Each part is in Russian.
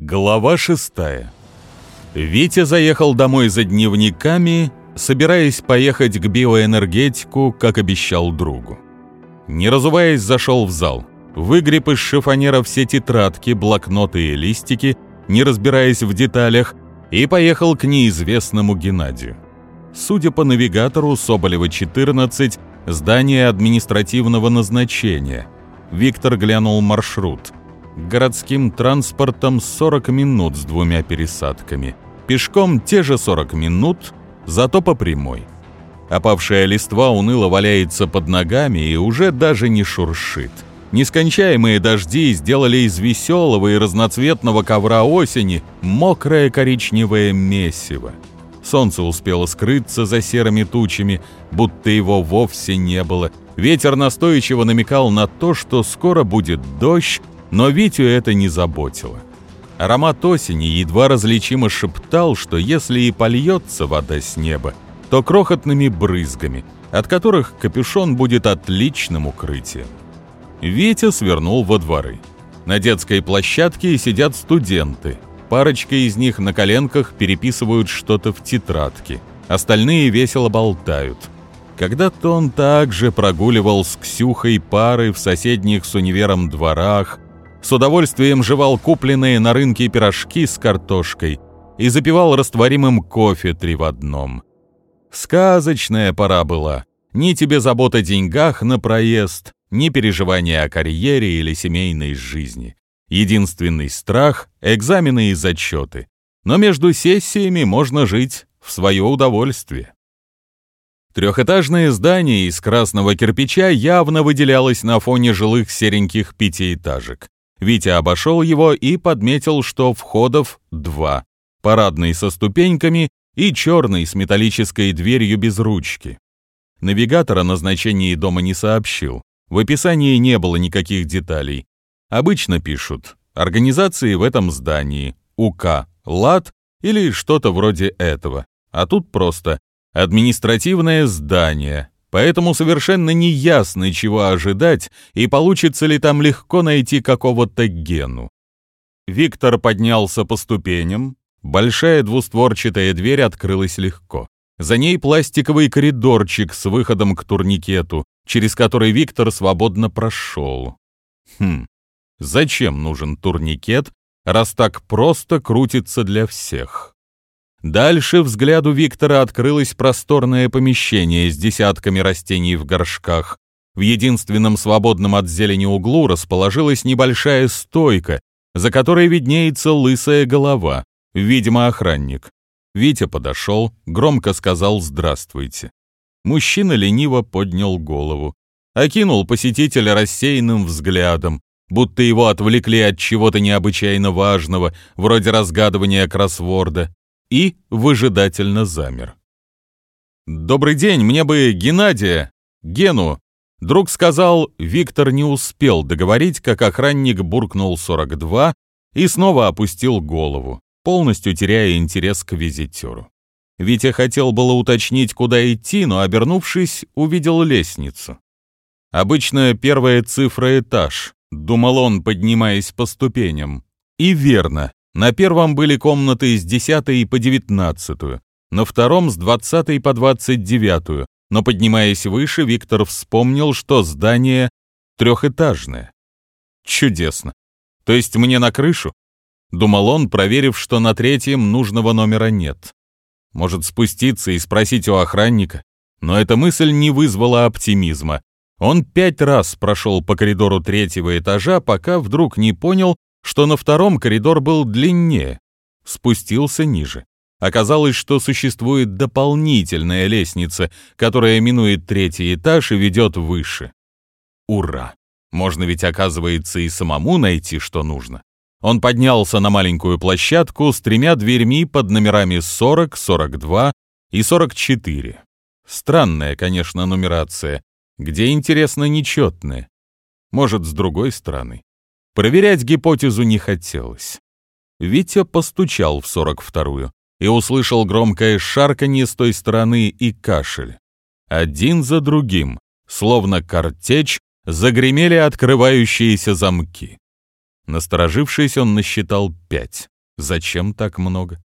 Глава шестая. Витя заехал домой за дневниками, собираясь поехать к биоэнергетику, как обещал другу. Не разуваясь, зашел в зал. Выгреб из шифонера все тетрадки, блокноты и листики, не разбираясь в деталях, и поехал к неизвестному Геннадию. Судя по навигатору, Соболева 14, здание административного назначения. Виктор глянул маршрут. Городским транспортом 40 минут с двумя пересадками. Пешком те же 40 минут, зато по прямой. Опавшая листва уныло валяется под ногами и уже даже не шуршит. Нескончаемые дожди сделали из веселого и разноцветного ковра осени мокрое коричневое месиво. Солнце успело скрыться за серыми тучами, будто его вовсе не было. Ветер настойчиво намекал на то, что скоро будет дождь, но Витю это не заботило. Аромат осени едва различимо шептал, что если и польется вода с неба, то крохотными брызгами, от которых капюшон будет отличным укрытием. Витя свернул во дворы. На детской площадке сидят студенты. Парочка из них на коленках переписывают что-то в тетрадке. Остальные весело болтают. Когда-то он также прогуливал с Ксюхой пары в соседних с универом дворах, с удовольствием жевал купленные на рынке пирожки с картошкой и запивал растворимым кофе три в одном. Сказочная пора была. Ни тебе забот о деньгах на проезд, ни переживания о карьере или семейной жизни. Единственный страх — экзамены и зачеты. Но между сессиями можно жить в свое удовольствие. Трехэтажное здание из красного кирпича явно выделялось на фоне жилых сереньких пятиэтажек. Витя обошел его и подметил, что входов два. Парадный со ступеньками и черный с металлической дверью без ручки. Навигатор о назначении дома не сообщил. В описании не было никаких деталей. Обычно пишут «Организации в этом здании», «УК», «ЛАД» или что-то вроде этого. А тут просто «Административное здание», поэтому совершенно не ясно, чего ожидать и получится ли там легко найти какого-то гену. Виктор поднялся по ступеням, большая двустворчатая дверь открылась легко. За ней пластиковый коридорчик с выходом к турникету, через который Виктор свободно прошел. Хм, зачем нужен турникет, раз так просто крутится для всех? Дальше взгляду Виктора открылось просторное помещение с десятками растений в горшках. В единственном свободном от зелени углу расположилась небольшая стойка, за которой виднеется лысая голова, видимо, охранник. Витя подошел, громко сказал «Здравствуйте». Мужчина лениво поднял голову, окинул посетителя рассеянным взглядом, будто его отвлекли от чего-то необычайно важного, вроде разгадывания кроссворда, и выжидательно замер. «Добрый день, мне бы Геннадия, Гену». Друг сказал, Виктор не успел договорить, как охранник буркнул 42 и снова опустил голову, полностью теряя интерес к визитеру. Витя хотел было уточнить, куда идти, но, обернувшись, увидел лестницу. Обычно первая цифра — этаж, думал он, поднимаясь по ступеням. И верно, на первом были комнаты с 10 по 19, на втором с 20 по 29, но, поднимаясь выше, Виктор вспомнил, что здание трехэтажное. Чудесно. То есть мне на крышу? Думал он, проверив, что на третьем нужного номера нет. Может спуститься и спросить у охранника? Но эта мысль не вызвала оптимизма. Он пять раз прошел по коридору третьего этажа, пока вдруг не понял, что на втором коридор был длиннее. Спустился ниже. Оказалось, что существует дополнительная лестница, которая минует третий этаж и ведет выше. Ура! Можно ведь, оказывается, и самому найти, что нужно. Он поднялся на маленькую площадку с тремя дверьми под номерами 40, 42 и 44. Странная, конечно, нумерация. Где, интересно, нечетная? Может, с другой стороны. Проверять гипотезу не хотелось. Витя постучал в 42-ю и услышал громкое шарканье с той стороны и кашель. Один за другим, словно картечь, загремели открывающиеся замки. Насторожившись, он насчитал пять. Зачем так много?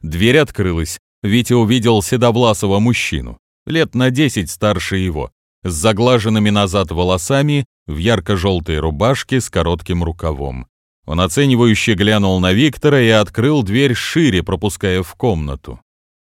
Дверь открылась. Витя увидел седовласого мужчину, лет на десять старше его, с заглаженными назад волосами, в ярко-желтой рубашке с коротким рукавом. Он оценивающе глянул на Виктора и открыл дверь шире, пропуская в комнату.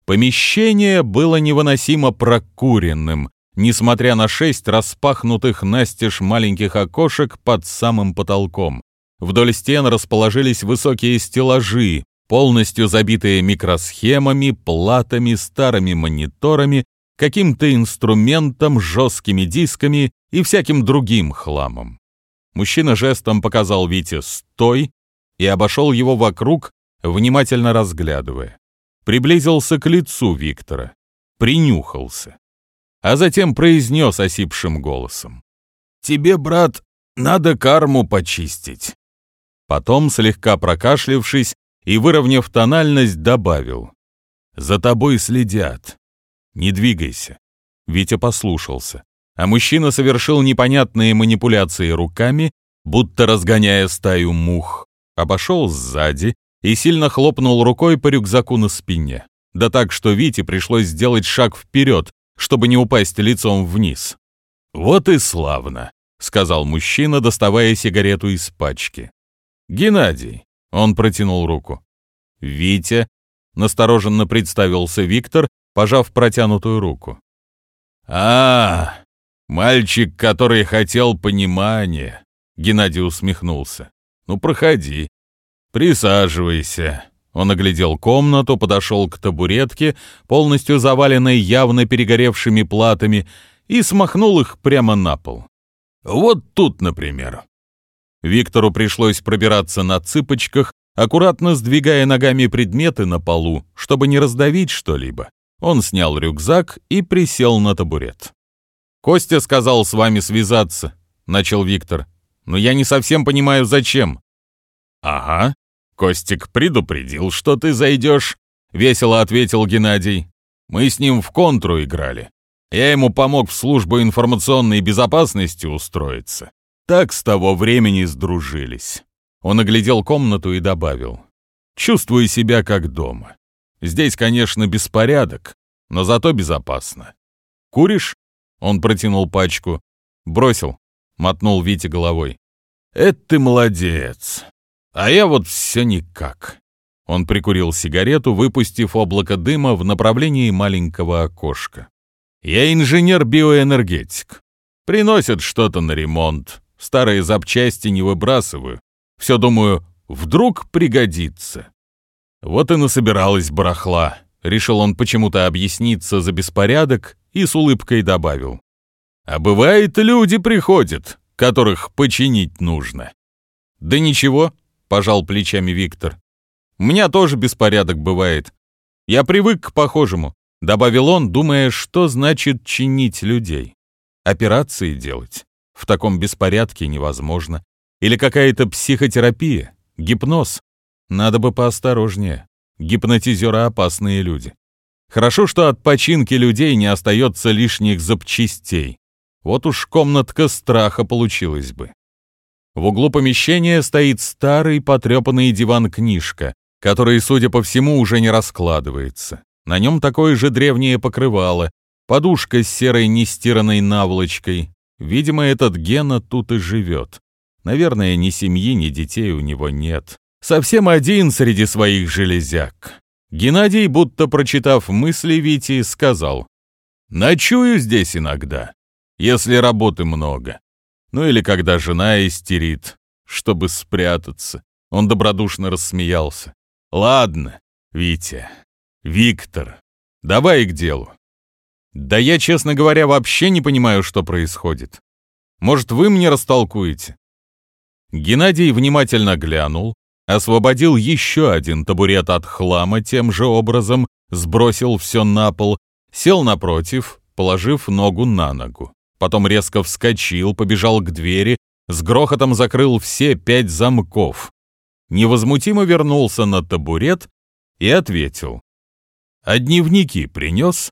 Помещение было невыносимо прокуренным, несмотря на шесть распахнутых настежь маленьких окошек под самым потолком. Вдоль стен расположились высокие стеллажи, полностью забитые микросхемами, платами, старыми мониторами, каким-то инструментом, жесткими дисками и всяким другим хламом. Мужчина жестом показал Вите «стой» и обошел его вокруг, внимательно разглядывая приблизился к лицу Виктора, принюхался, а затем произнес осипшим голосом. «Тебе, брат, надо карму почистить». Потом, слегка прокашлявшись и выровняв тональность, добавил. «За тобой следят. Не двигайся». Витя послушался, а мужчина совершил непонятные манипуляции руками, будто разгоняя стаю мух, обошел сзади, и сильно хлопнул рукой по рюкзаку на спине. Да так, что Вите пришлось сделать шаг вперед, чтобы не упасть лицом вниз. «Вот и славно», — сказал мужчина, доставая сигарету из пачки. «Геннадий», — он протянул руку. «Витя», — настороженно представился Виктор, пожав протянутую руку. «А, мальчик, который хотел понимания», — Геннадий усмехнулся. «Ну, проходи, «Присаживайся». Он оглядел комнату, подошел к табуретке, полностью заваленной явно перегоревшими платами, и смахнул их прямо на пол. «Вот тут, например». Виктору пришлось пробираться на цыпочках, аккуратно сдвигая ногами предметы на полу, чтобы не раздавить что-либо. Он снял рюкзак и присел на табурет. «Костя сказал с вами связаться», — начал Виктор. «Но я не совсем понимаю, зачем». «Ага», Костик предупредил, что ты зайдешь», — весело ответил Геннадий. «Мы с ним в контру играли. Я ему помог в службу информационной безопасности устроиться. Так с того времени сдружились». Он оглядел комнату и добавил. «Чувствую себя как дома. Здесь, конечно, беспорядок, но зато безопасно. Куришь?» Он протянул пачку. «Бросил», — мотнул Витя головой. «Это ты молодец. А я вот все никак. Он прикурил сигарету, выпустив облако дыма в направлении маленького окошка. Я инженер-биоэнергетик. Приносят что-то на ремонт. Старые запчасти не выбрасываю. Все думаю, вдруг пригодится. Вот и насобиралась барахла. Решил он почему-то объясниться за беспорядок и с улыбкой добавил. А бывает, люди приходят, которых починить нужно. Да ничего, пожал плечами Виктор. У меня тоже беспорядок бывает. Я привык к похожему, добавил он, думая, что значит чинить людей. Операции делать в таком беспорядке невозможно. Или какая-то психотерапия, гипноз. Надо бы поосторожнее. Гипнотизеры опасные люди. Хорошо, что от починки людей не остается лишних запчастей. Вот уж комнатка страха получилась бы. В углу помещения стоит старый потрепанный диван-книжка, который, судя по всему, уже не раскладывается. На нем такое же древнее покрывало, подушка с серой нестиранной наволочкой. Видимо, этот Гена тут и живет. Наверное, ни семьи, ни детей у него нет. Совсем один среди своих железяк. Геннадий, будто прочитав мысли Вити, сказал, «Ночую здесь иногда, если работы много. Ну или когда жена истерит, чтобы спрятаться. Он добродушно рассмеялся. Ладно, Витя, Виктор, давай к делу. Да я, честно говоря, вообще не понимаю, что происходит. Может, вы мне растолкуете? Геннадий внимательно глянул, освободил еще один табурет от хлама тем же образом, сбросил все на пол, сел напротив, положив ногу на ногу потом резко вскочил, побежал к двери, с грохотом закрыл все пять замков. Невозмутимо вернулся на табурет и ответил. «А дневники принес?»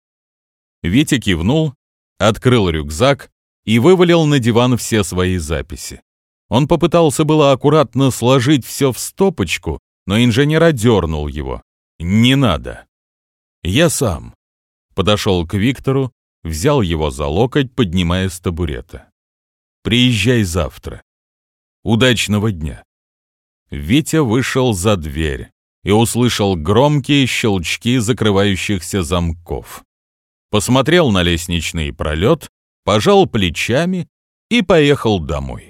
Витя кивнул, открыл рюкзак и вывалил на диван все свои записи. Он попытался было аккуратно сложить все в стопочку, но инженер одернул его. «Не надо. Я сам». Подошел к Виктору, взял его за локоть, поднимая с табурета. «Приезжай завтра. Удачного дня». Витя вышел за дверь и услышал громкие щелчки закрывающихся замков. Посмотрел на лестничный пролет, пожал плечами и поехал домой.